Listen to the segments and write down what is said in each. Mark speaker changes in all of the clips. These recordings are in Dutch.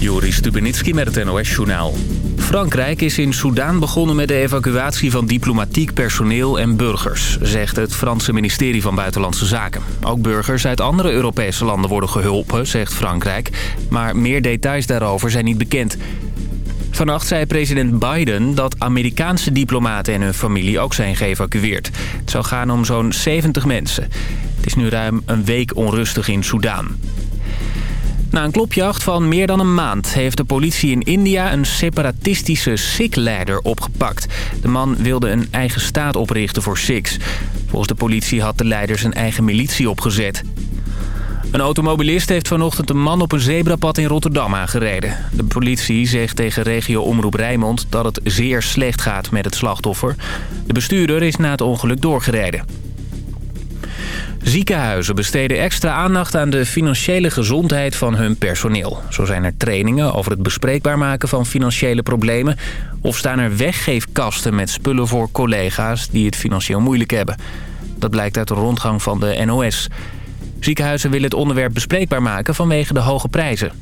Speaker 1: Joris Stubenitski met het NOS-journaal. Frankrijk is in Soedan begonnen met de evacuatie van diplomatiek personeel en burgers... zegt het Franse ministerie van Buitenlandse Zaken. Ook burgers uit andere Europese landen worden geholpen, zegt Frankrijk. Maar meer details daarover zijn niet bekend. Vannacht zei president Biden dat Amerikaanse diplomaten en hun familie ook zijn geëvacueerd. Het zou gaan om zo'n 70 mensen. Het is nu ruim een week onrustig in Soedan. Na een klopjacht van meer dan een maand heeft de politie in India een separatistische Sikh-leider opgepakt. De man wilde een eigen staat oprichten voor Sikhs. Volgens de politie had de leider zijn eigen militie opgezet. Een automobilist heeft vanochtend een man op een zebrapad in Rotterdam aangereden. De politie zegt tegen regio Omroep Rijnmond dat het zeer slecht gaat met het slachtoffer. De bestuurder is na het ongeluk doorgereden. Ziekenhuizen besteden extra aandacht aan de financiële gezondheid van hun personeel. Zo zijn er trainingen over het bespreekbaar maken van financiële problemen... of staan er weggeefkasten met spullen voor collega's die het financieel moeilijk hebben. Dat blijkt uit de rondgang van de NOS. Ziekenhuizen willen het onderwerp bespreekbaar maken vanwege de hoge prijzen.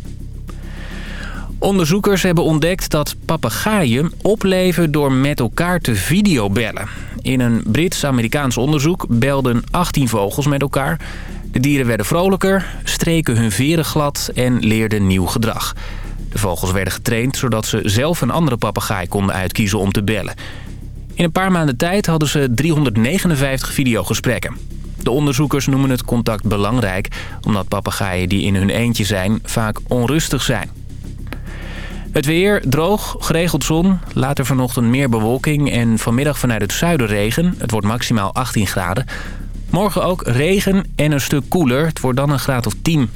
Speaker 1: Onderzoekers hebben ontdekt dat papegaaien opleven door met elkaar te videobellen. In een Brits-Amerikaans onderzoek belden 18 vogels met elkaar. De dieren werden vrolijker, streken hun veren glad en leerden nieuw gedrag. De vogels werden getraind zodat ze zelf een andere papegaai konden uitkiezen om te bellen. In een paar maanden tijd hadden ze 359 videogesprekken. De onderzoekers noemen het contact belangrijk... omdat papegaaien die in hun eentje zijn vaak onrustig zijn. Het weer droog, geregeld zon, later vanochtend meer bewolking... en vanmiddag vanuit het zuiden regen. Het wordt maximaal 18 graden. Morgen ook regen en een stuk koeler. Het wordt dan een graad of 10.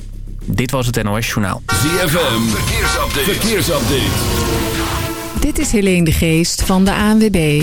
Speaker 1: Dit was het NOS Journaal.
Speaker 2: ZFM, verkeersupdate. verkeersupdate.
Speaker 3: Dit is Helene de Geest van de ANWB.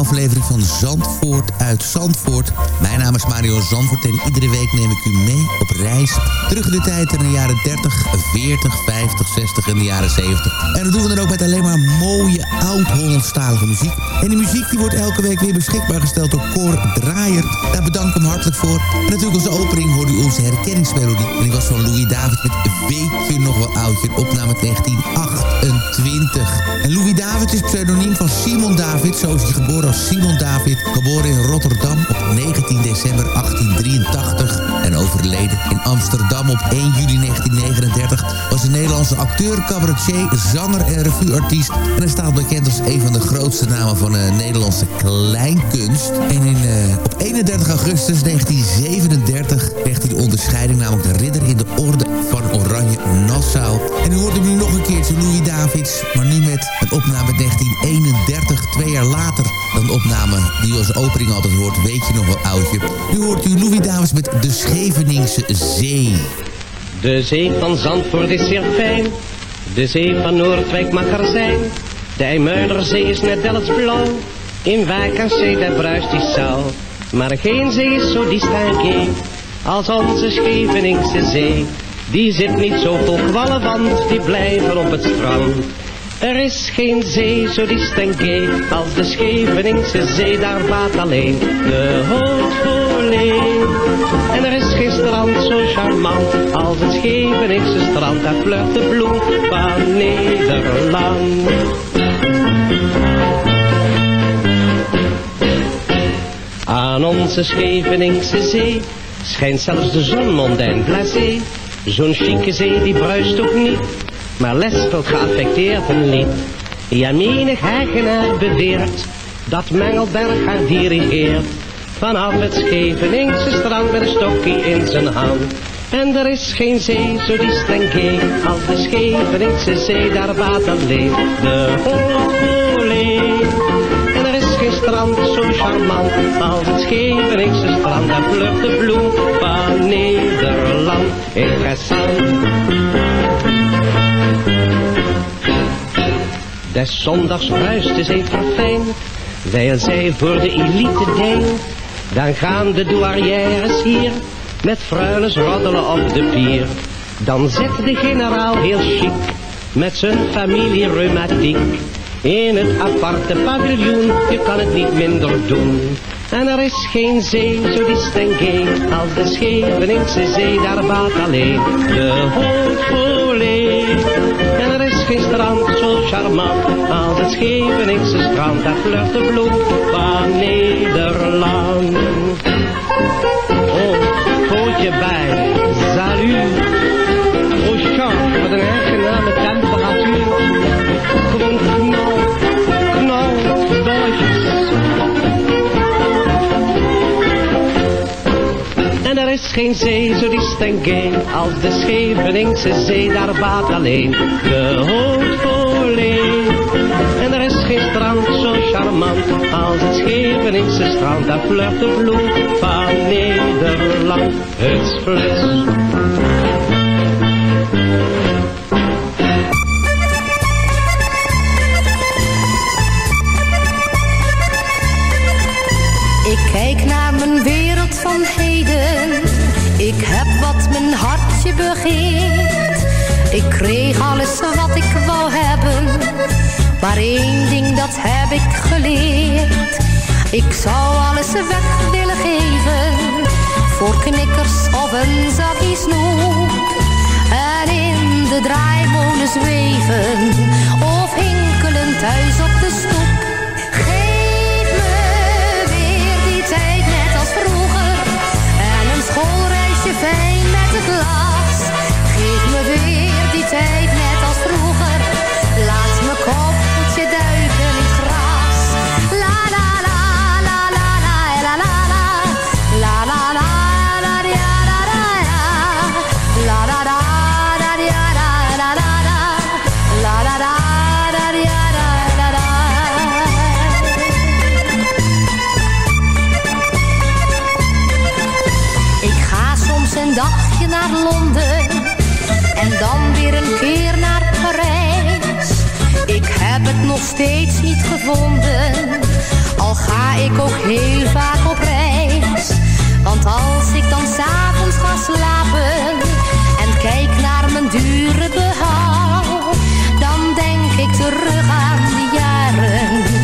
Speaker 4: aflevering van Zandvoort uit Zandvoort. Mijn naam is Mario Zandvoort en iedere week neem ik u mee op reis terug in de tijd in de jaren 30, 40, 50, 60 en de jaren 70. En dat doen we dan ook met alleen maar mooie oud-Hollandstalige muziek. En die muziek die wordt elke week weer beschikbaar gesteld door Cor Draaier. Daar bedank ik hem hartelijk voor. En natuurlijk als opening hoorde u onze herkenningsmelodie. En die was van Louis David met Weet je nog wel oudje, opname 1928. En Louis David is pseudoniem van Simon David. Zo is hij geboren Simon David. Geboren in Rotterdam op 19 december 1883. En overleden in Amsterdam op 1 juli 1939. Was een Nederlandse acteur, cabaretier, zanger en revueartiest. En hij staat bekend als een van de grootste namen van de Nederlandse kleinkunst. En in, eh, op 31 augustus 1937 kreeg hij de onderscheiding, namelijk de ridder in de orde van Oranje Nassau. En u hoort hem nu nog een keertje, Louis Davids. Maar nu met een opname uit 1931, twee jaar later dan de opname die als opening altijd hoort. Weet je nog wel, oudje? Nu hoort u Louis Davids met De Scheveningse.
Speaker 5: De zee van Zandvoort is zeer fijn. De zee van Noordwijk mag er zijn. De IJmuiderzee is net Delfts blauw. In Wijk en Zee daar bruist die zaal. Maar geen zee is zo distingué als onze Scheveningse zee. Die zit niet zo vol kwallen, want die blijven op het strand. Er is geen zee zo distingué als de Scheveningse zee, daar baat alleen de En er is geen strand zo charmant als het Scheveningse strand, daar flirt de bloem van Nederland. Aan onze Scheveningse zee schijnt zelfs de zon mondain blasé. Zo'n chique zee die bruist ook niet, maar lespelt geaffecteerd een lied. Ja, menig eigenaar beweert dat Mengelberg haar dirigeert. Vanaf het Scheveningse strand met een stokje in zijn hand. En er is geen zee zo distingué als de Scheveningse zee, daar baat alleen de Holee. En er is geen strand zo charmant als het Scheveningse strand, daar vlucht de bloem van Nederland. Interessant. Des zondags bruist de zee verfijn, Wij zij voor de elite deel, dan gaan de douarières hier met fruiles roddelen op de pier. Dan zit de generaal heel chic met zijn familie reumatiek. In het aparte paviljoen, je kan het niet minder doen. En er is geen zee zo distingué als de Scheveningse zee, daar baat alleen de hoofdvolee. Geen zo charmant als het Scheveningse strand, daar flirt de bloed van Nederland. Oh, pootje bij, salut. Oh, wat een aangename temperatuur. Is geen zee zo distingué als de Scheveningse zee, daar baat alleen de hoofdvolee. En er is geen strand zo charmant als het Scheveningse strand, daar flirt de vloed van Nederland. Het fles.
Speaker 6: Ik kreeg alles wat ik wou hebben. Maar één ding dat heb ik geleerd. Ik zou alles weg willen geven. Voor knikkers of een zakje snoep. En in de draaimolen zweven. Of hinkelen thuis op de stoep. Geef me weer die die tijd keer naar Parijs. Ik heb het nog steeds niet gevonden, al ga ik ook heel vaak op reis. Want als ik dan s'avonds ga slapen en kijk naar mijn dure behaal, dan denk ik terug aan die jaren,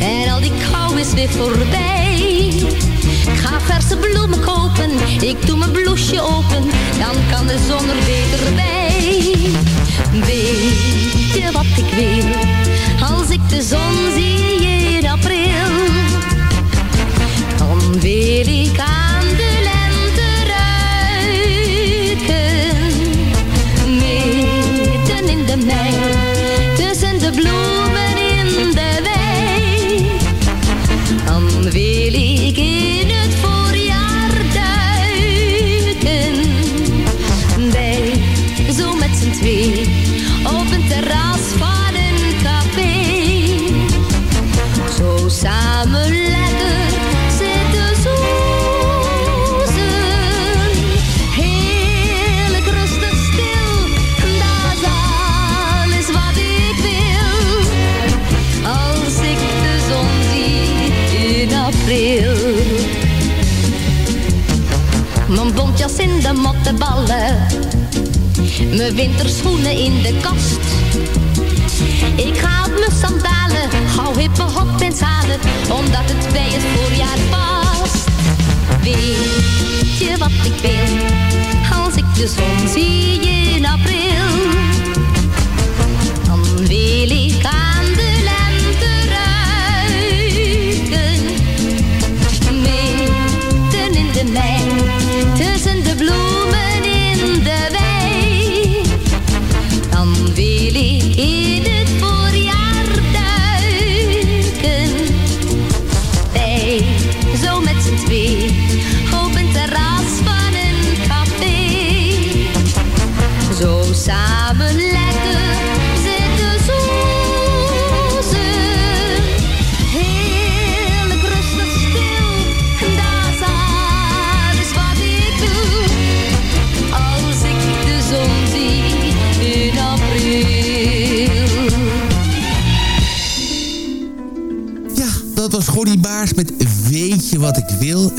Speaker 6: En al die kou is weer voorbij. Ik ga verse bloemen kopen, ik doe mijn bloesje open. Dan kan de zon er beter bij. Weet je wat ik wil, als ik de zon zie Mijn winterschoenen in de kast. Ik ga op mijn sandalen, gauw hippe hop en zalen, omdat het bij het voorjaar past. Weet je wat ik wil, als ik de zon zie in april? Dan wil ik aan de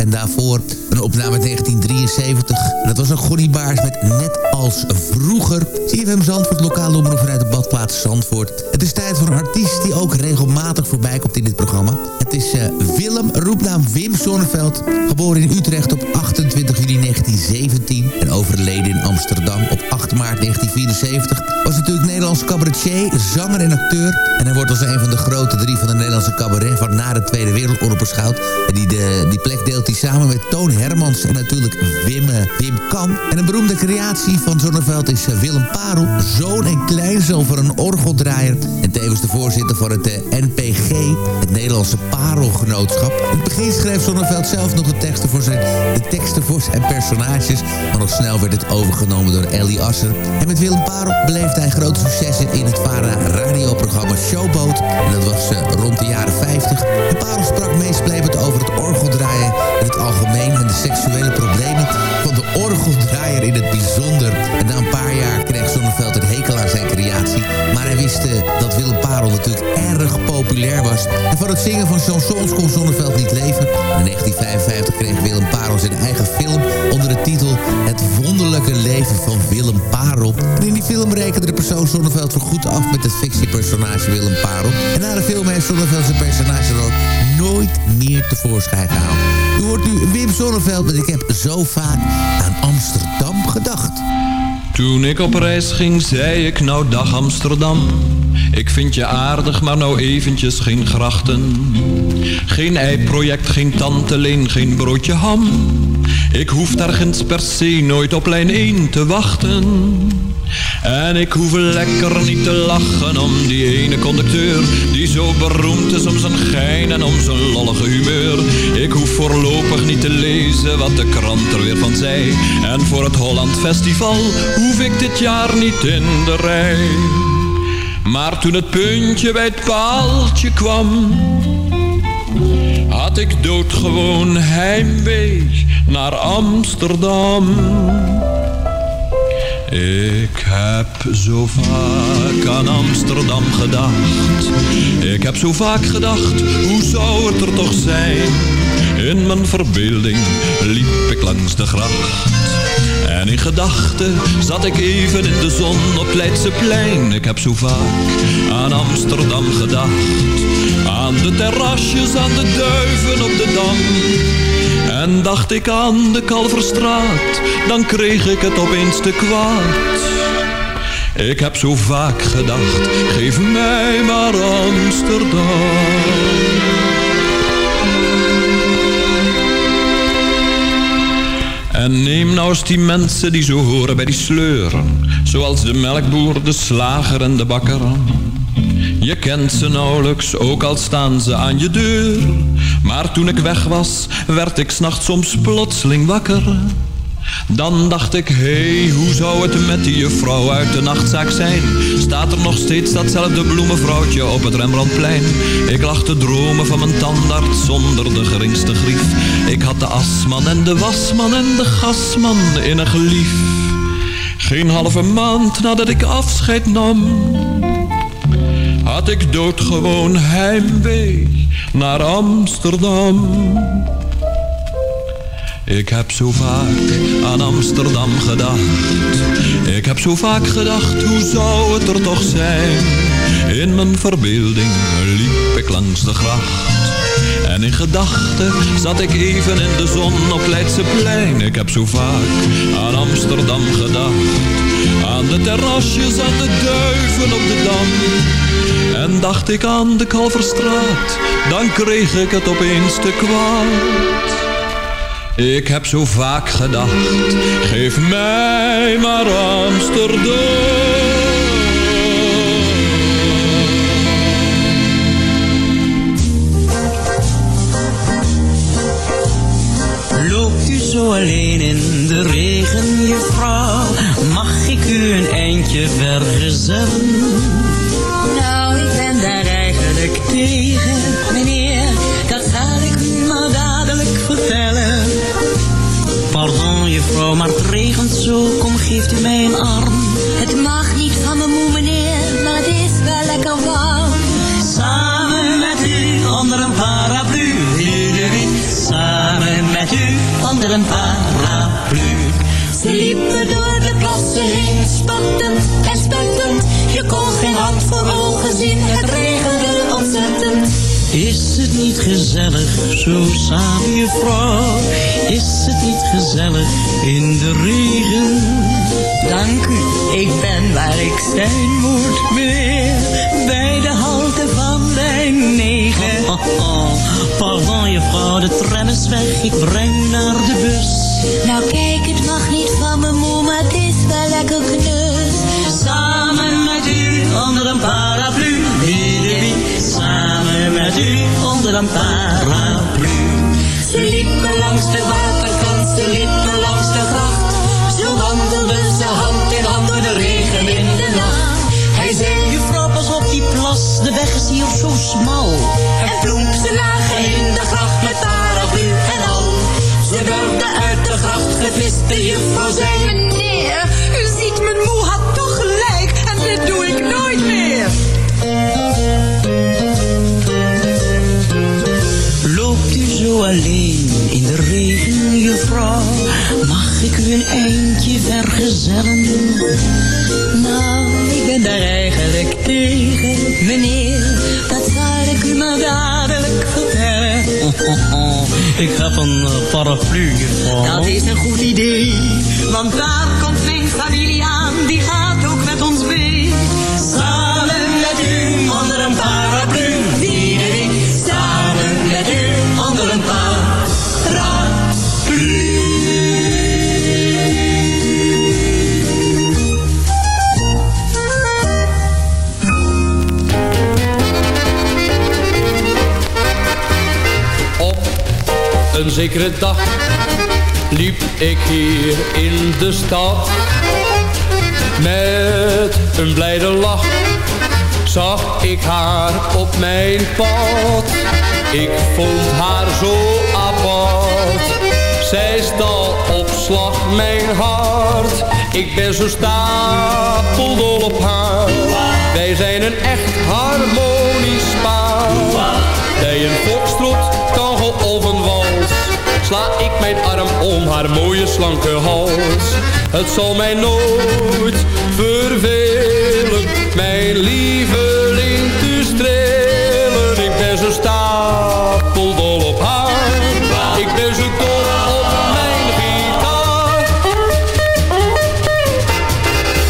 Speaker 4: En daarvoor een opname uit 1973. Dat was een Gonnie Baars met Net als vroeger. CFM Zandvoort, lokale omroep vanuit de badplaats Zandvoort. Het is tijd voor een artiest die ook regelmatig voorbij komt in dit programma. Het is eh, Willem, roepnaam Wim Sonneveld. Geboren in Utrecht op 28 juli 1917 en overleden in Amsterdam op 8 maart 1974. Was natuurlijk Nederlands cabaretier, zanger en acteur. En hij wordt als een van de grote drie van de Nederlandse cabaret van na de Tweede Wereldoorlog beschouwd. En die, de, die plek deelt hij samen met Toon Hermans en natuurlijk Wim, eh, Kan. En een beroemde creatie van Zonneveld is eh, Willem Parel, zoon en kleinzoon van een orgeldraaier. En tevens de voorzitter van het eh, NPG, het Nederlandse Parelgenootschap. In het begin schreef Zonneveld zelf nog de teksten voor zijn, de teksten voor zijn personages. Maar nog snel werd het overgenomen door Ellie Asser. En met Willem Parel beleefde hij grote successen in het VARA radioprogramma Showboat. En dat was eh, rond de jaren 50. En Parel sprak meesplepend over het orgeldraaien in het algemeen... en de seksuele problemen orgeldraaier in het bijzonder. En na een paar jaar kreeg Zonneveld een hekel aan zijn creatie. Maar hij wist eh, dat Willem Parel natuurlijk erg populair was. En van het zingen van chansons kon Zonneveld niet leven. In 1955 kreeg Willem Parel zijn eigen film onder de titel Het wonderlijke leven van Willem Parel. En in die film rekende de persoon Zonneveld voorgoed af met het fictiepersonage Willem Parel. En na de film heeft Zonneveld zijn personage dan nooit meer tevoorschijn gehaald. U hoort nu Wim Zonneveld met Ik heb zo vaak aan Amsterdam gedacht.
Speaker 7: Toen ik op reis ging, zei ik nou dag Amsterdam. Ik vind je aardig, maar nou eventjes geen grachten. Geen ei-project, geen tante leen, geen broodje ham. Ik hoef ergens per se nooit op lijn 1 te wachten. En ik hoef lekker niet te lachen om die ene conducteur Die zo beroemd is om zijn gein en om zijn lollige humeur. Ik hoef voorlopig niet te lezen wat de krant er weer van zei. En voor het Holland Festival hoef ik dit jaar niet in de rij. Maar toen het puntje bij het paaltje kwam Had ik doodgewoon heimwee naar Amsterdam ik heb zo vaak aan Amsterdam gedacht. Ik heb zo vaak gedacht, hoe zou het er toch zijn? In mijn verbeelding liep ik langs de gracht. En in gedachten zat ik even in de zon op Leidseplein. Ik heb zo vaak aan Amsterdam gedacht. Aan de terrasjes, aan de duiven op de dam. En dacht ik aan de Kalverstraat, dan kreeg ik het opeens te kwaad. Ik heb zo vaak gedacht, geef mij maar Amsterdam. En neem nou eens die mensen die zo horen bij die sleuren. Zoals de melkboer, de slager en de bakker. Je kent ze nauwelijks, ook al staan ze aan je deur. Maar toen ik weg was, werd ik s'nachts soms plotseling wakker. Dan dacht ik, hé, hey, hoe zou het met die juffrouw uit de nachtzaak zijn? Staat er nog steeds datzelfde bloemenvrouwtje op het Rembrandtplein? Ik lag te dromen van mijn tandarts zonder de geringste grief. Ik had de asman en de wasman en de gasman in een gelief. Geen halve maand nadat ik afscheid nam, had ik doodgewoon heimwee naar Amsterdam. Ik heb zo vaak aan Amsterdam gedacht. Ik heb zo vaak gedacht, hoe zou het er toch zijn? In mijn verbeelding liep ik langs de gracht. En in gedachten zat ik even in de zon op Leidseplein. Ik heb zo vaak aan Amsterdam gedacht. Aan de terrasjes, aan de duiven op de Dam. En dacht ik aan de Kalverstraat, dan kreeg ik het opeens te kwaad. Ik heb zo vaak gedacht, geef mij maar Amsterdam.
Speaker 8: Zo alleen in de regen, juffrouw? Mag ik u een eindje vergezellen?
Speaker 9: Tegen, meneer. Dat zal ik u maar dadelijk vertellen.
Speaker 8: Pardon, juffrouw, maar het regent zo. Kom, geeft u mij een arm.
Speaker 9: Het mag niet van me moe, meneer, maar het is wel lekker warm.
Speaker 8: Samen met u onder een paraplu. Samen met u onder een paraplu.
Speaker 9: Ze liepen door de plassen heen, spattend en spettend. Je kon geen hand voor ogen zien, het regende ontzettend.
Speaker 8: Is het niet gezellig, zo samen juffrouw? Is het niet gezellig in de regen?
Speaker 9: Dank u, ik ben waar ik zijn moet, meneer. Bij de halte van lijn 9.
Speaker 8: Oh, oh, oh. Pardon juffrouw, de tram is weg, ik breng naar de bus.
Speaker 9: Nou kijk, het mag niet van me moe, maar het is wel lekker knus. Ze liepen langs de waterkant, ze liepen langs de gracht. Zo wandelden ze hand in hand door de regen in de nacht. Hij zei,
Speaker 8: juffrouw, pas op die plas, de weg is hier zo smal.
Speaker 9: En ploemp, ze lagen in de gracht met paraplu en al. Ze werden uit de gracht gevist, de juffrouw zei,
Speaker 8: een eindje vergezellen?
Speaker 9: Nou, ik ben daar eigenlijk tegen, meneer. Dat zal ik u maar dadelijk vertellen.
Speaker 8: Oh, oh, oh. Ik heb een uh, paraplu.
Speaker 9: Dat is een goed idee, want daar komt mijn familie aan. Die gaat een
Speaker 10: zekere dag liep ik hier in de stad. Met een blijde lach zag ik haar op mijn pad. Ik vond haar zo apart. Zij stal op slag mijn hart. Ik ben zo stapeldol op haar. Wij zijn een echt harmonisch paar. Bij een foxtrot, of een wals sla ik mijn arm om haar mooie slanke hals. Het zal mij nooit vervelen, mijn lieveling te strelen. Ik ben zo stapeldol op haar, ik ben zo dol op mijn gitaar.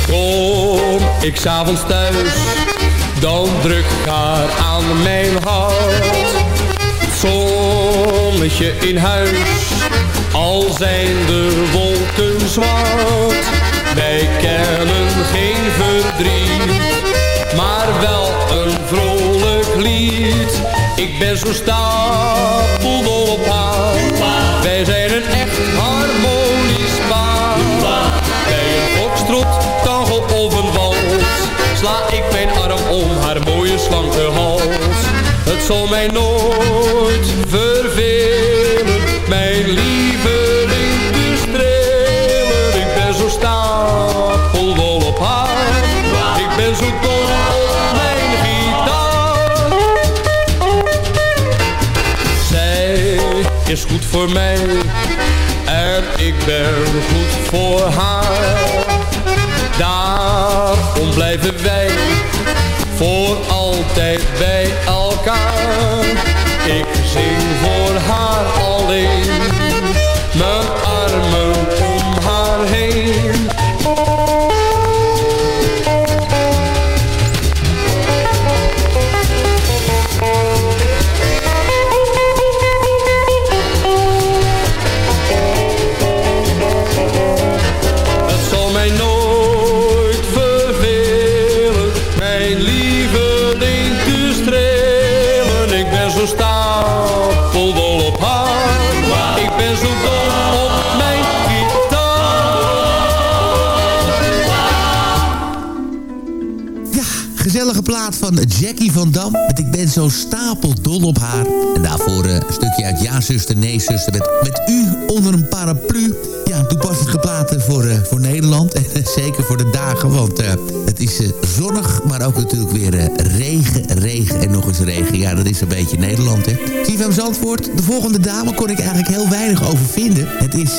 Speaker 10: Kom ik s'avonds thuis, dan druk haar aan mijn hart. Zonnetje in huis, al zijn de wolken zwart. Wij kennen geen verdriet, maar wel een vrolijk lied. Ik ben zo stapeldol op haar, wij zijn een echt harmonisch paar. Bij een foxtrot, tango of een wals, sla ik mijn arm om haar mooie slanke hals. Het zal mij nooit vervelen, goed voor mij en ik ben goed voor haar. Daarom blijven wij voor altijd bij elkaar. Ik zing voor haar alleen,
Speaker 4: Jackie van Dam. Met Ik ben zo stapeldol op haar. En daarvoor eh, een stukje uit Ja, zuster, nee, zuster. Met, met u onder een paraplu. Ja, platen voor, eh, voor Nederland. En eh, zeker voor de dagen, want eh, het is zonnig. Maar ook natuurlijk weer regen, regen en nog eens regen. Ja, dat is een beetje Nederland, hè. CFM Zandvoort, de volgende dame kon ik eigenlijk heel weinig over vinden. Het is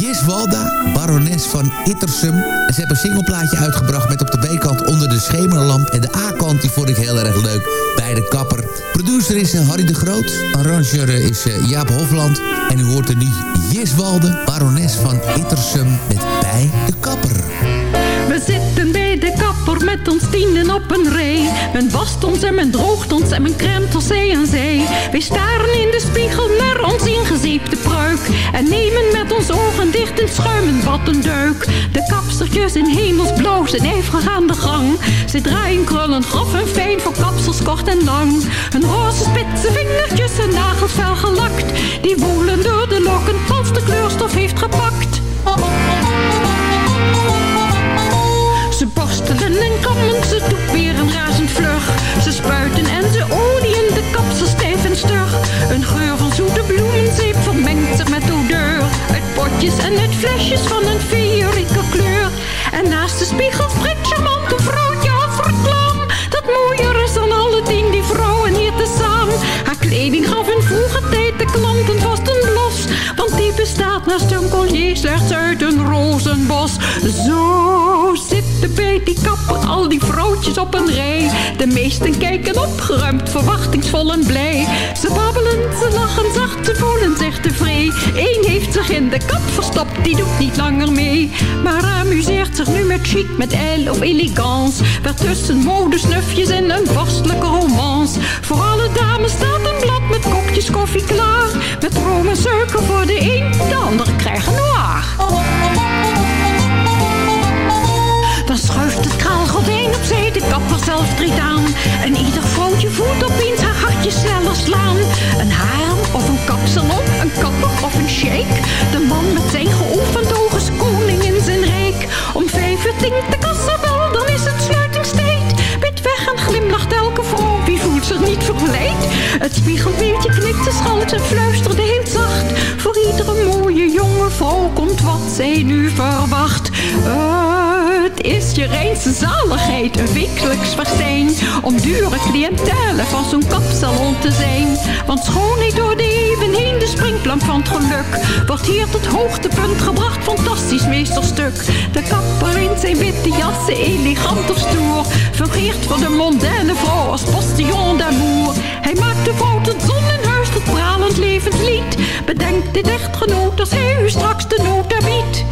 Speaker 4: Jis Walda, barones van Ittersum. En ze hebben een singleplaatje uitgebracht met op de B-kant Onder de Schemerlamp. En de A-kant, die vond ik heel erg leuk, bij de kapper. Producer is Harry de Groot. Arranger is Jaap Hofland. En u hoort er nu Jis Walde, barones van Ittersum met Bij de Kapper.
Speaker 11: We zitten bij de kapper met ons tienen op een rij. Men wast ons en men droogt ons en men kremt ons zij en zij. Wij staren in de spiegel naar ons ingezeepte pruik. En nemen met ons ogen dicht een schuimen wat een duik. De kapstertjes in hemelsblauw zijn ijverig aan de gang. Ze draaien krullen grof en fijn voor kapsels kort en lang. Hun roze spitse vingertjes en nagels fel gelakt. Die woelen door de lokken als de kleurstof heeft gepakt. Ze borstelen en kammen, ze een razend vlug. Ze spuiten en ze olieën de kapsel stijf en stug. Een geur van zoete bloemenzeep vermengt zich met odeur. Uit potjes en uit flesjes van een feerieke kleur. En naast de spiegel spreekt charmant naast een collier slechts uit een rozenbos. Zo zitten bij die kapper al die vrouwtjes op een rij. De meesten kijken opgeruimd, verwachtingsvol en blij. Ze babbelen, ze lachen zacht, ze voelen zich tevreden. Eén heeft zich in de kap verstopt, die doet niet langer mee. Maar amuseert zich nu met chic, met el of elegance. Daartussen modesnufjes en een vorstelijke romance. Voor alle dames staat een blad met kopjes koffie klaar. Met room en suiker voor de een, krijgen noir. Dan schuift het kraalgordijn opzij, de kapper zelf treedt aan. En ieder vrouwtje voelt opeens haar hartje sneller slaan. Een harem of een kapsalon, een kapper of een sheik. De man met zijn geoefend oog is koning in zijn rijk. Om vijf uur tinkt de niet? Het spiegelbeeldje knikt de schald en fluisterde heel zacht. Voor iedere mooie jonge vrouw komt wat zij nu verwacht. Het is je Rijnse zaligheid. Een wekelijks festijn om dure cliëntelen van zo'n kapsalon te zijn. Want schoonheid door de even heen, de springplank van het geluk. Wordt hier tot hoogtepunt gebracht, fantastisch meesterstuk. De kapper in zijn witte jassen, elegant of stoer. Fungeert voor de mondaine vrouw als postillon d'amour. Hij maakt de vrouw tot zon in huis, tot pralend levenslied. Bedenk dit echtgenoot als hij u straks de nota biedt.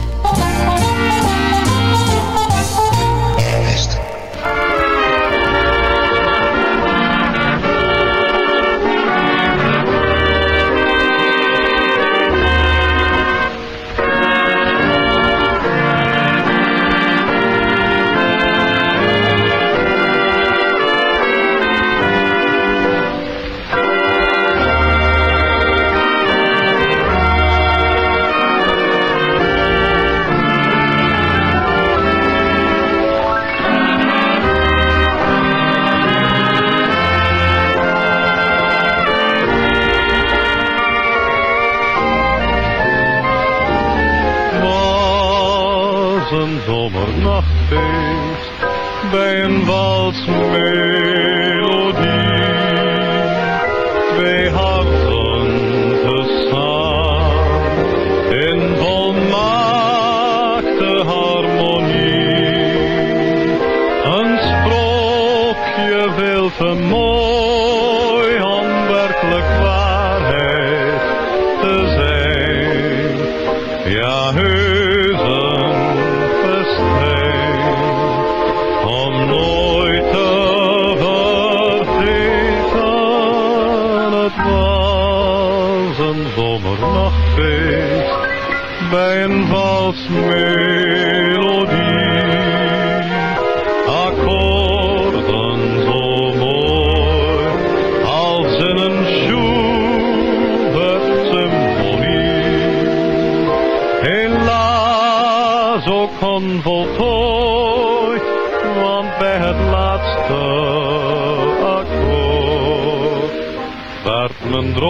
Speaker 12: Werd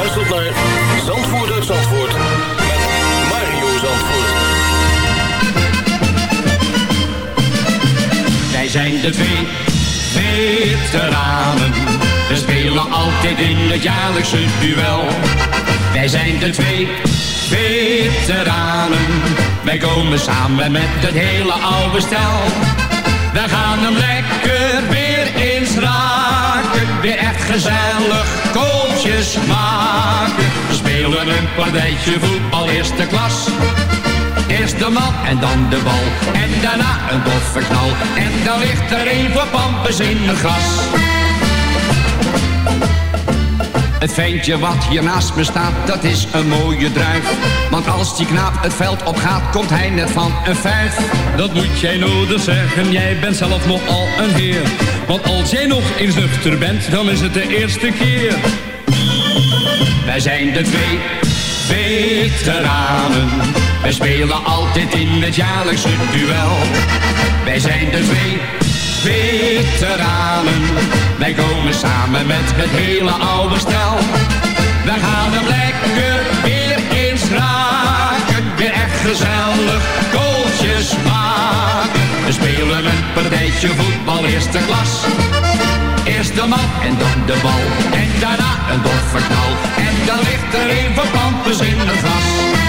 Speaker 13: Luistert naar Zandvoort uit Zandvoort met Mario Zandvoort.
Speaker 8: Wij zijn de twee veteranen We spelen altijd in het jaarlijkse duel. Wij zijn de twee veteranen. Wij komen samen met het hele oude stel. We gaan hem lekker weer eens raken. Weer echt gezellig kooltjes maken. Spelen een partijtje voetbal eerste klas. Eerst de man en dan de bal. En daarna een doffe knal. En dan ligt er een voor pampers in het gras. Het ventje wat hier naast me staat, dat is een mooie druif. Want als die knaap het veld opgaat, komt hij net van een vijf.
Speaker 10: Dat moet jij nodig zeggen, jij bent zelf nogal een heer. Want als jij nog eens nuchter bent, dan is het de eerste keer.
Speaker 8: Wij zijn de twee veteranen. Wij spelen altijd in het jaarlijkse duel. Wij zijn de twee veteranen. Wij komen samen met het hele oude stel. We gaan hem lekker weer eens raken. Weer echt gezellig kooltjes maken. We spelen een partijtje voetbal eerste klas. Eerst de man en dan de bal. En daarna een doffe knal. En dan ligt er een van pampers in het gras.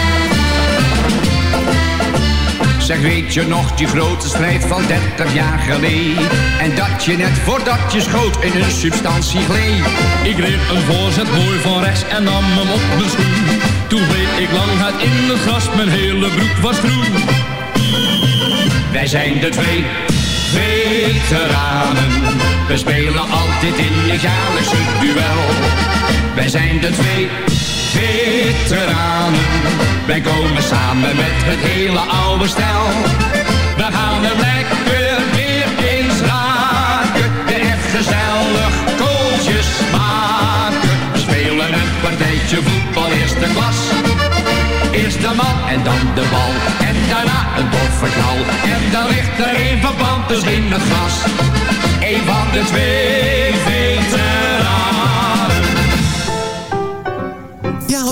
Speaker 8: Zeg, weet je nog die grote strijd van 30 jaar geleden? En dat je net voordat je schoot in een substantie gleed.
Speaker 10: Ik reed een voorzet mooi van rechts en nam hem op mijn schoen. Toen reed ik lang hard in het gras, mijn hele broek was groen.
Speaker 8: Wij zijn de twee veteranen. We spelen altijd in het jaarlijkse duel. Wij zijn de twee veteranen. Wij komen samen met het hele oude stel. We gaan er lekker weer eens raken. De echt gezellig kooltjes maken. We spelen een partijtje voetbal eerste klas. Eerst de man en dan de bal. En daarna een doffe knal. En dan ligt er een van Panthers in het gras. Een van de twee veteranen.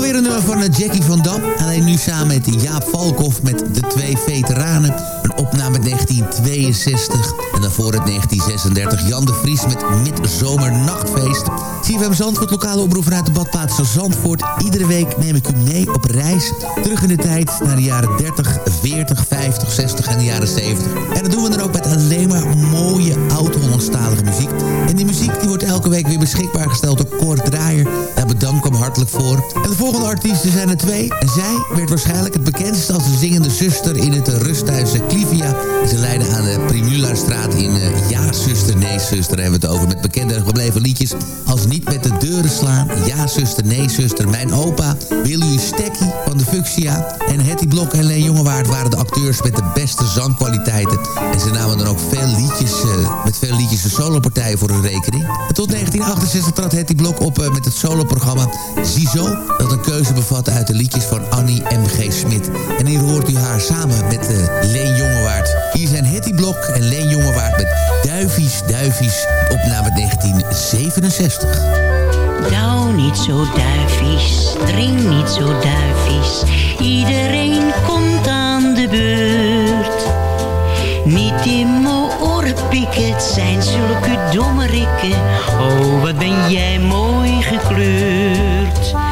Speaker 4: Ja, alweer een nummer van eh, Jackie van Dam. Alleen nu samen met Jaap Valkhoff met de twee veteranen. Een opname uit 1962. En daarvoor het 1936 Jan de Vries met Midzomernachtfeest. CFM Zandvoort, lokale omroep vanuit de badplaats van Zandvoort. Iedere week neem ik u mee op reis. Terug in de tijd naar de jaren 30, 40, 50, 60 en de jaren 70. En dat doen we dan ook met alleen maar mooie oud-Hollandstalige muziek. En die muziek die wordt elke week weer beschikbaar gesteld door Kort. Voor. En de volgende artiesten zijn er twee. En zij werd waarschijnlijk het bekendst als de zingende zuster in het rusthuis Clivia. Ze leidde aan de Primulastraat in uh, Ja, zuster, nee, zuster. Hebben we het over met bekende gebleven liedjes als Niet met de deuren slaan. Ja, zuster, nee, zuster. Mijn opa, Willy Stekkie van Fuchsia. En Hetty Blok en Leen Jongewaard waren de acteurs met de beste zangkwaliteiten. En ze namen dan ook veel liedjes, uh, met veel liedjes de solopartijen voor hun rekening. En tot 1968 trad Hetty Blok op uh, met het soloprogramma Ziezo. Dat een keuze bevatte uit de liedjes van Annie M.G. Smit. En hier hoort u haar samen met uh, Leen Jongewaard. Hier zijn Hetty Blok en Leen Jongewaard met Duivies, Duivies. Opname 1967.
Speaker 14: Nou niet zo duivies, drink niet zo duivies. Iedereen komt aan de beurt. Niet in mijn oren het zijn zulke dommerikken. Oh, wat ben jij mooi gekleurd.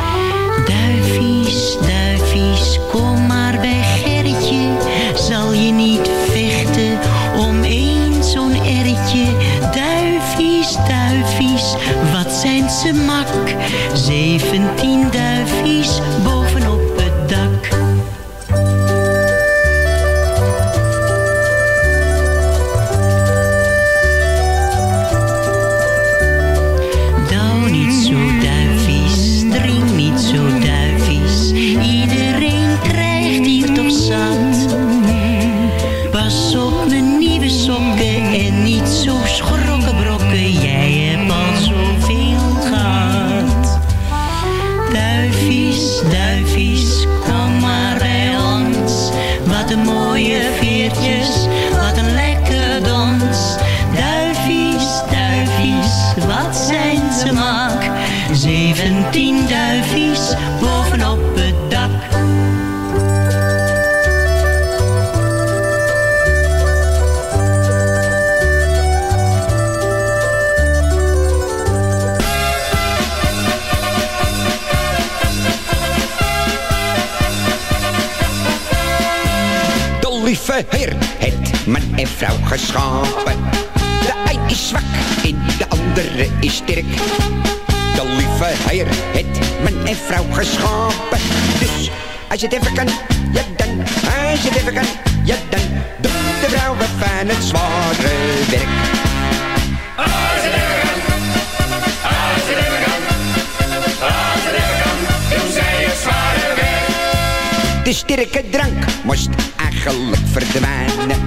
Speaker 14: Zijn ze
Speaker 15: vrouw geschapen. Dus als je het even kan, ja dan. Als je het even kan, ja dan. Doe de vrouwen van het zware werk.
Speaker 16: Als het even kan, als het even kan, als het even kan, zij het zware werk.
Speaker 15: De sterke drank moest eigenlijk verdwijnen.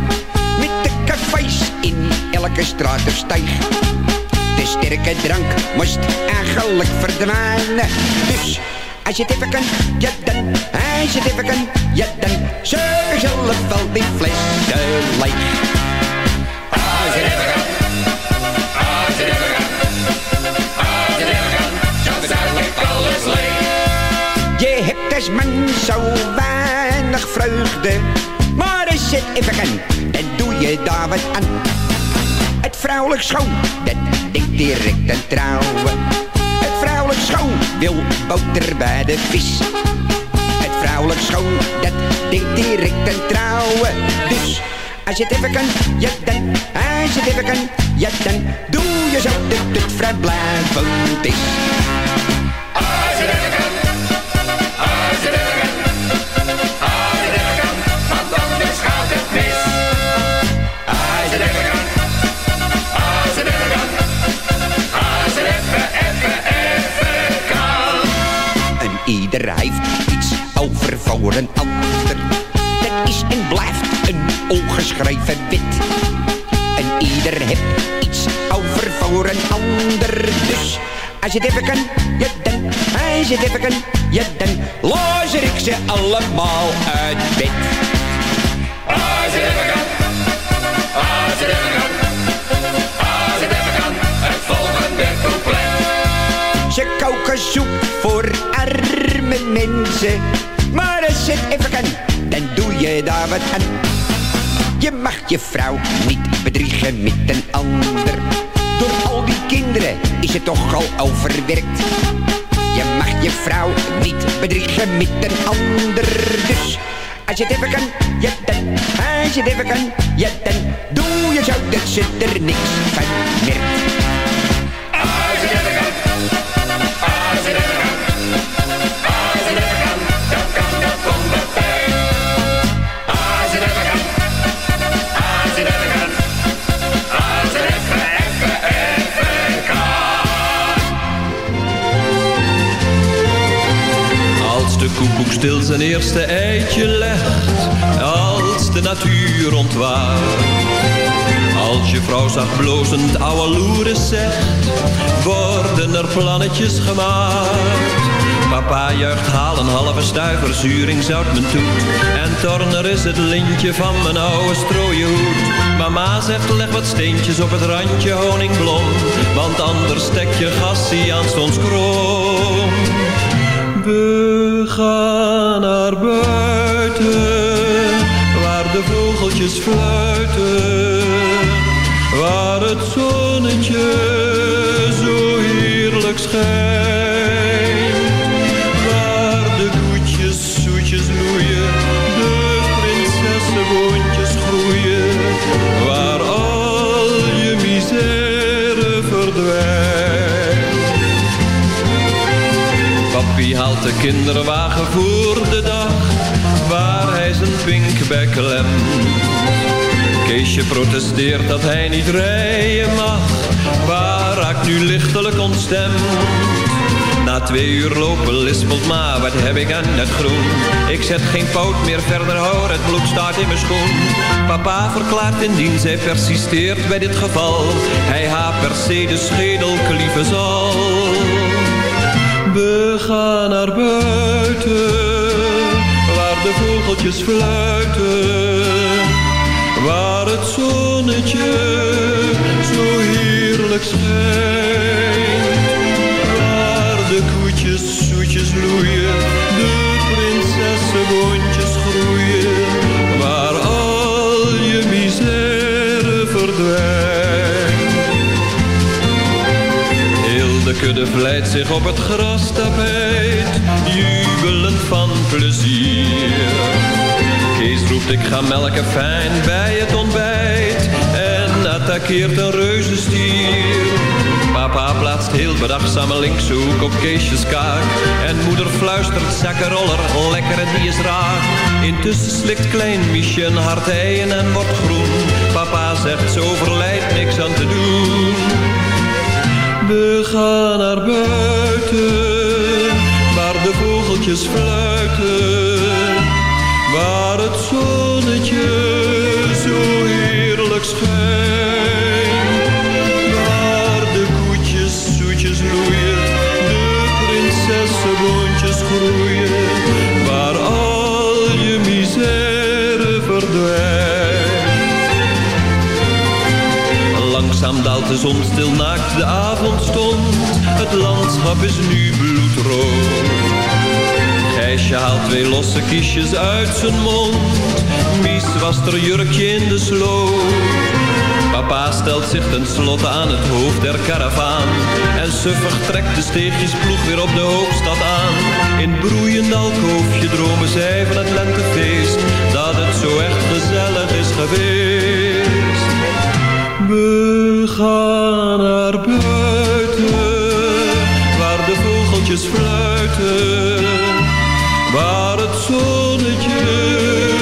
Speaker 15: Met de cafés in elke straat of steeg. Sterke drank moest eigenlijk verdwijnen. Dus als je het even kan, ja dan. Als je het even kan, ja dan. Zullen wel die flessen leeg.
Speaker 16: Als het even kan, als het even kan, als het even kan, dan zuig ik alles leeg.
Speaker 15: Je hebt als man zo weinig vreugde. Maar als je het even kan, dan doe je daar wat aan. Het vrouwelijk schoon, dat denkt direct aan trouwen. Het vrouwelijk schoon wil boter bij de vis. Het vrouwelijk schoon, dat denkt direct aan trouwen. Dus als je het even kan, ja dan. Als je het even kan, ja dan. Doe je zo dat het vrijblijvend is. Ongeschreven wet. En ieder heeft iets over voor een ander. Dus als je het even kan, ja dan. Als je het even kan, ja dan. Lozer ik ze allemaal uit bed.
Speaker 16: Als het even kan, als het even kan, als het even kan, het volgende couplet.
Speaker 15: Ze koken soep voor arme mensen. Maar als het even kan, dan doe je daar wat aan. Je mag je vrouw niet bedriegen met een ander. Door al die kinderen is het toch al overwerkt. Je mag je vrouw niet bedriegen met een ander. Dus als je het even kan, ja dan. Als je het even kan, ja dan. Doe je zo dat ze er niks van merkt.
Speaker 7: Stil zijn eerste eitje legt, als de natuur ontwaart. Als je vrouw zacht blozend ouwe loeres zegt, worden er plannetjes gemaakt. Papa juicht haal een halve stuiver zuring zout men toe. En Torner is het lintje van mijn oude strooien hoed. Mama zegt leg wat steentjes op het randje honingblom. Want anders stek je gassie aan stons krom. We gaan naar buiten, waar de vogeltjes fluiten, waar het zonnetje zo heerlijk schijnt, Haalt de kinderwagen voor de dag, waar hij zijn pinkbek klemt. Keesje protesteert dat hij niet rijden mag, waar raakt nu lichtelijk ontstemd. Na twee uur lopen lispelt ma, wat heb ik aan het groen? Ik zet geen poot meer verder, hoor, het bloed staat in mijn schoen. Papa verklaart indien zij persisteert bij dit geval, hij haar per se de schedel klieven zal. Gaan naar buiten, waar de vogeltjes fluiten, waar het zonnetje zo heerlijk schijnt, waar de koetjes zoetjes loeien, de prinsessenboontjes groeien, kudde vlijt zich op het grastapijt, jubelend van plezier. Kees roept Ik ga melken fijn bij het ontbijt en attaqueert een reuzenstier. Papa plaatst heel bedachtzaam een linkshoek op Keesjes kaak. En moeder fluistert zakkenroller, lekker en die is raar. Intussen slikt klein Miesje een eieren en wordt groen. Papa zegt zo verleidt niks aan te doen. We gaan naar buiten, waar de vogeltjes fluiten. Waar het zonnetje zo heerlijk schijnt. Waar de koetjes zoetjes loeien, de prinsessenboontjes groeien. Waar al je misère verdwijnt. Langzaam daalt de zon stil naakt, de avond stond. Het landschap is nu bloedrood. Gijsje haalt twee losse kiesjes uit zijn mond. Mies was er jurkje in de sloot. Papa stelt zich ten slotte aan het hoofd der karavaan. En suffig trekt de steegjesploeg weer op de hoofdstad aan. In broeiend alkoofje dromen zij van het lentefeest. Dat het zo echt gezellig is geweest. Gaan naar buiten, waar de vogeltjes fluiten. Waar het zonnetje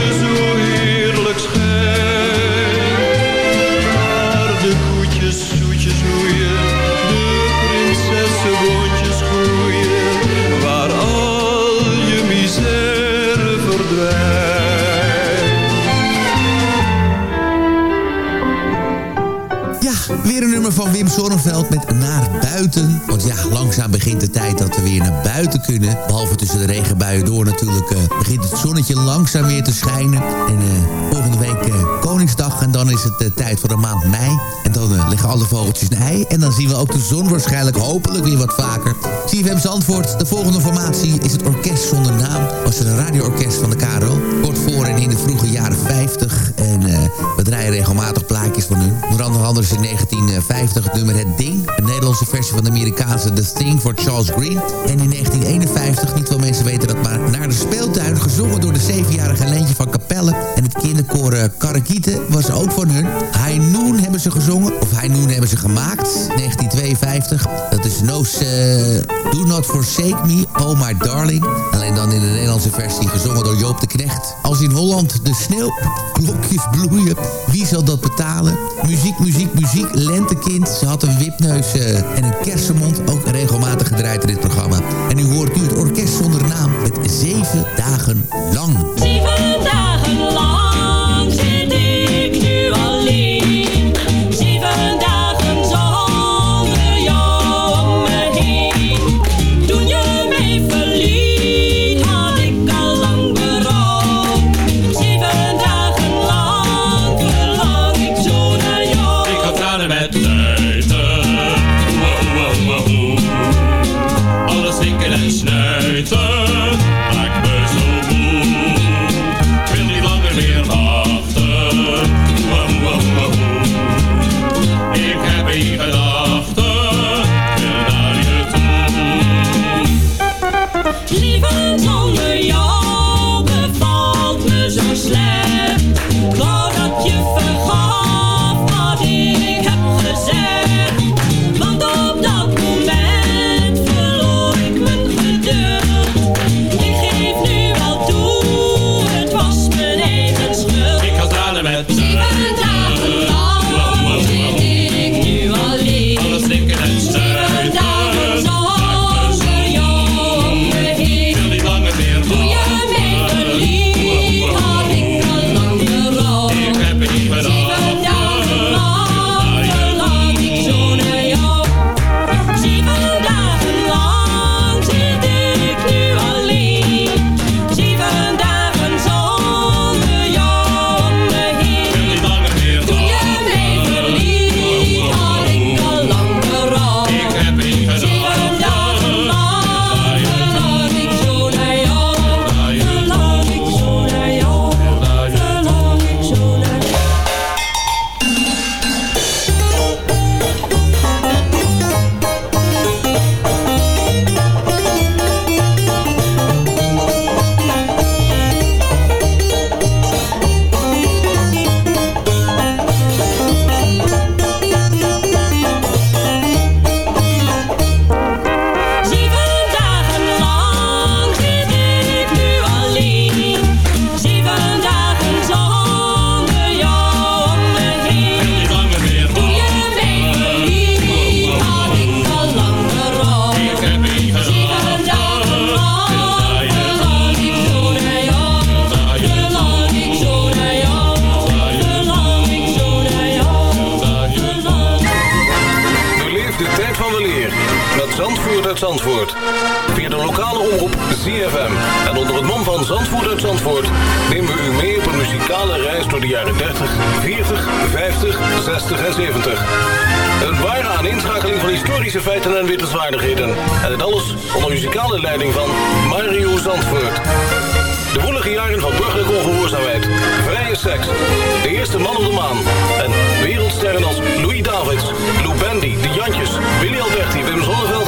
Speaker 4: Wim Sonneveld met Naar Buiten. Want ja, langzaam begint de tijd dat we weer naar buiten kunnen. Behalve tussen de regenbuien door natuurlijk eh, begint het zonnetje langzaam weer te schijnen. En eh, volgende week eh, Koningsdag en dan is het tijd voor de maand mei. En dan leggen alle vogeltjes een ei. En dan zien we ook de zon waarschijnlijk hopelijk weer wat vaker. CFM Zandvoort, de volgende formatie is het Orkest Zonder Naam. was een radioorkest van de KRO. Kort voor en in de vroege jaren 50. En eh, we draaien regelmatig plaatjes van hun. Onder andere is in 1950 het nummer Het Ding. Een Nederlandse versie van de Amerikaanse The Thing voor Charles Green. En in 1951, niet mensen weten dat maar, naar de speeltuin gezongen door de zevenjarige Leentje van Capelle. En het kinderkoor uh, Karakieten was ook van hun. High Noon hebben ze gezongen, of High Noon hebben ze gemaakt. 1952. Dat is No uh, Do Not Forsake Me, Oh My Darling. Alleen dan in de Nederlandse versie gezongen door Joop de Knecht. Als in Holland de sneeuwklokjes bloeien, wie zal dat betalen? Muziek, muziek, muziek, lentekind. Ze had een wipneus uh, en een kersenmond. Ook regelmatig gedraaid in dit programma. En u hoort nu het orkest zonder naam met zeven dagen lang.
Speaker 13: ZFM. En onder het mom van Zandvoort uit Zandvoort... nemen we u mee op een muzikale reis door de jaren 30, 40, 50, 60 en 70. Een ware aaninschakeling van historische feiten en wittelswaardigheden. En het alles onder muzikale leiding van Mario Zandvoort. De woelige jaren van burgerlijke ongehoorzaamheid, vrije seks, de eerste man op de maan... en wereldsterren als Louis Davids, Lou Bendy, De Jantjes, Willy Alberti, Wim Zonneveld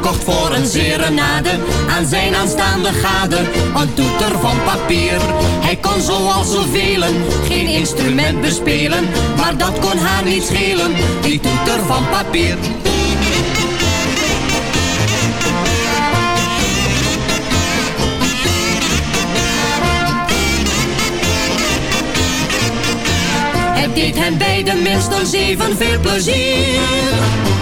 Speaker 17: Kocht voor een serenade aan zijn aanstaande gade een toeter van papier. Hij kon zoals zoveel geen instrument bespelen, maar dat kon haar niet schelen, die toeter van papier. Het deed hen beiden minstens even veel plezier.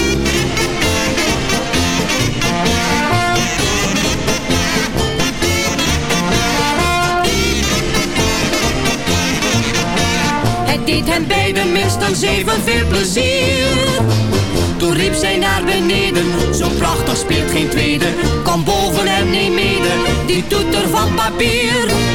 Speaker 17: Deed hen beiden minstens evenveel plezier. Toen riep zij naar beneden, zo prachtig speelt geen tweede. Kom boven en neem mede, die toeter van papier.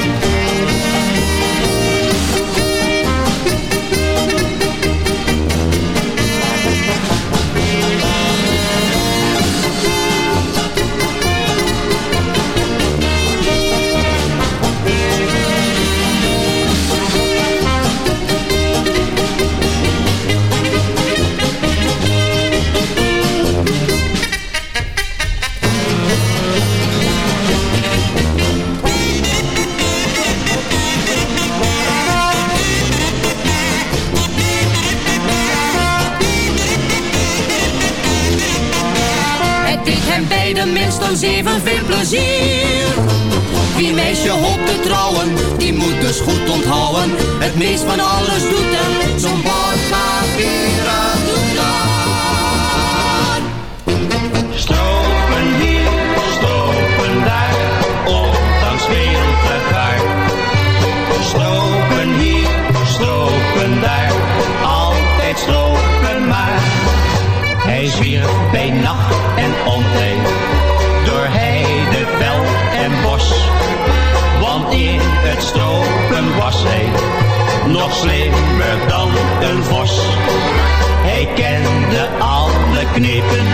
Speaker 17: Beiden minstens evenveel plezier. Wie meisje hoopt te trouwen, die moet dus goed onthouden. Het meest van alles doet er zo'n bordpapieren
Speaker 16: knepen,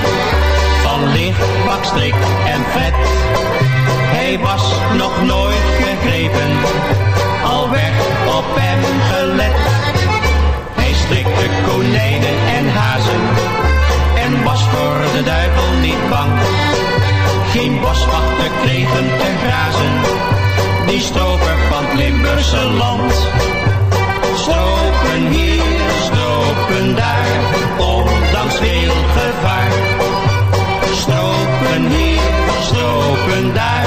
Speaker 16: van licht, bakstrik en vet. Hij was nog nooit gegrepen, al werd op hem gelet. Hij strikte konijnen en hazen, en was voor de duivel niet bang. Geen boswachten kregen te grazen, die stroper van het Limburgse land. Stropen hier, stropen daar, ondanks veel gevaar. Stropen hier, stropen daar,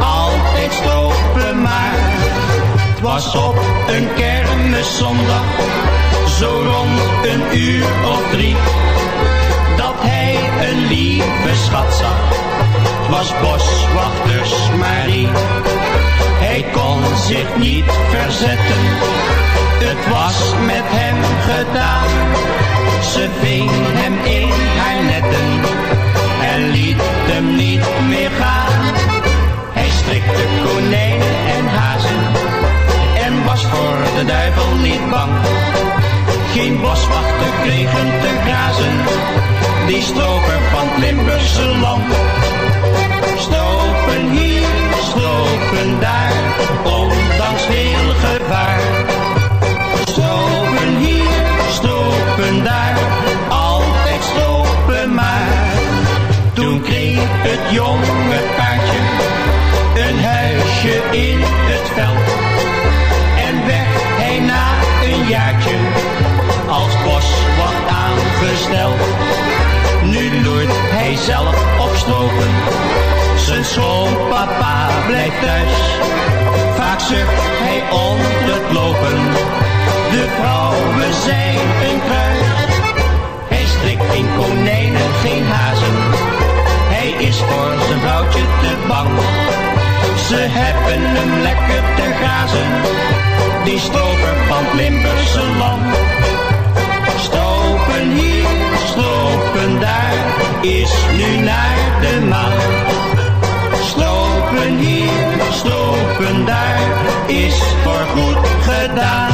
Speaker 16: altijd stropen maar. Het was op een kermiszondag, zo rond een uur of drie, dat hij een lieve schat zag, was boswachters Marie. Hij kon zich niet verzetten, het was met hem gedaan. Ze ving hem in haar netten en liet hem niet meer gaan. Hij strikte konijnen en hazen en was voor de duivel niet bang. Geen boswachter kregen te grazen, die stroper van Limburgse land. Stropen hier, stropen daar, thuis. Vaak zucht hij onder het lopen, de vrouwen zijn een kruis. Hij strikt geen konijnen, geen hazen, hij is voor zijn vrouwtje te bang. Ze hebben hem lekker te grazen, die stroper van Limburgse land. Stropen hier, stropen daar, is nu naar de maan. Stropen hier, stropen daar, is voor goed gedaan.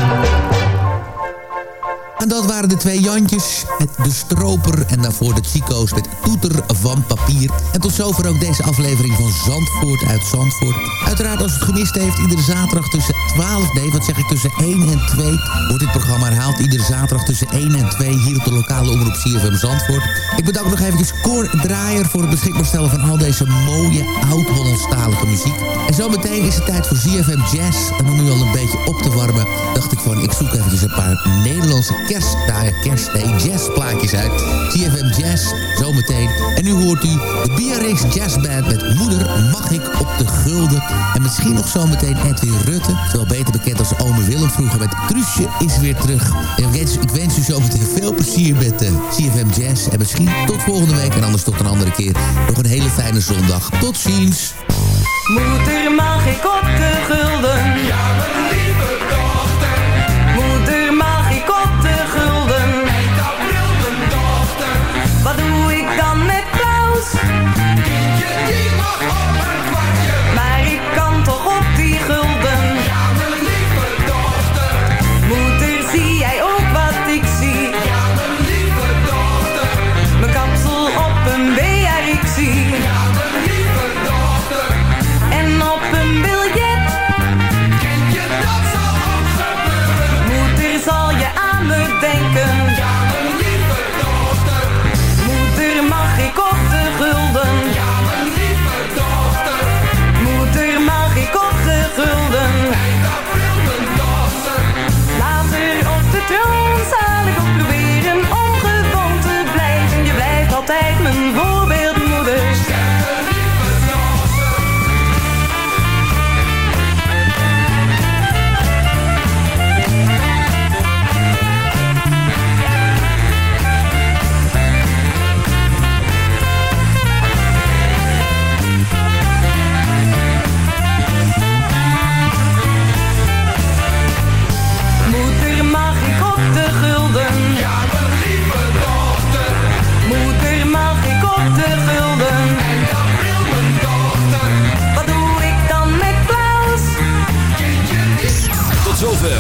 Speaker 4: Dat waren de twee Jantjes met de stroper en daarvoor de Chico's met toeter van papier. En tot zover ook deze aflevering van Zandvoort uit Zandvoort. Uiteraard als het gemist heeft, iedere zaterdag tussen 12, nee wat zeg ik, tussen 1 en 2 wordt dit programma herhaald. Iedere zaterdag tussen 1 en 2 hier op de lokale omroep CFM Zandvoort. Ik bedank nog eventjes Cor Draaier voor het beschikbaar stellen van al deze mooie oud-Hollandstalige muziek. En zometeen is het tijd voor CFM Jazz. En om u al een beetje op te warmen, dacht ik van ik zoek eventjes een paar Nederlandse kerst, ja, kerst, nee, jazzplaatjes uit. CFM Jazz, zometeen. En nu hoort u de Biarritz Jazzband met Moeder mag ik op de gulden. En misschien nog zometeen Edwin Rutte, wel beter bekend als ome Willem vroeger met Truusje is weer terug. En ik wens, ik wens u zometeen veel plezier met uh, CFM Jazz. En misschien tot volgende week en anders tot een andere keer. Nog een hele fijne zondag. Tot ziens.
Speaker 18: Moeder mag ik op de gulden. Ja, mijn lieve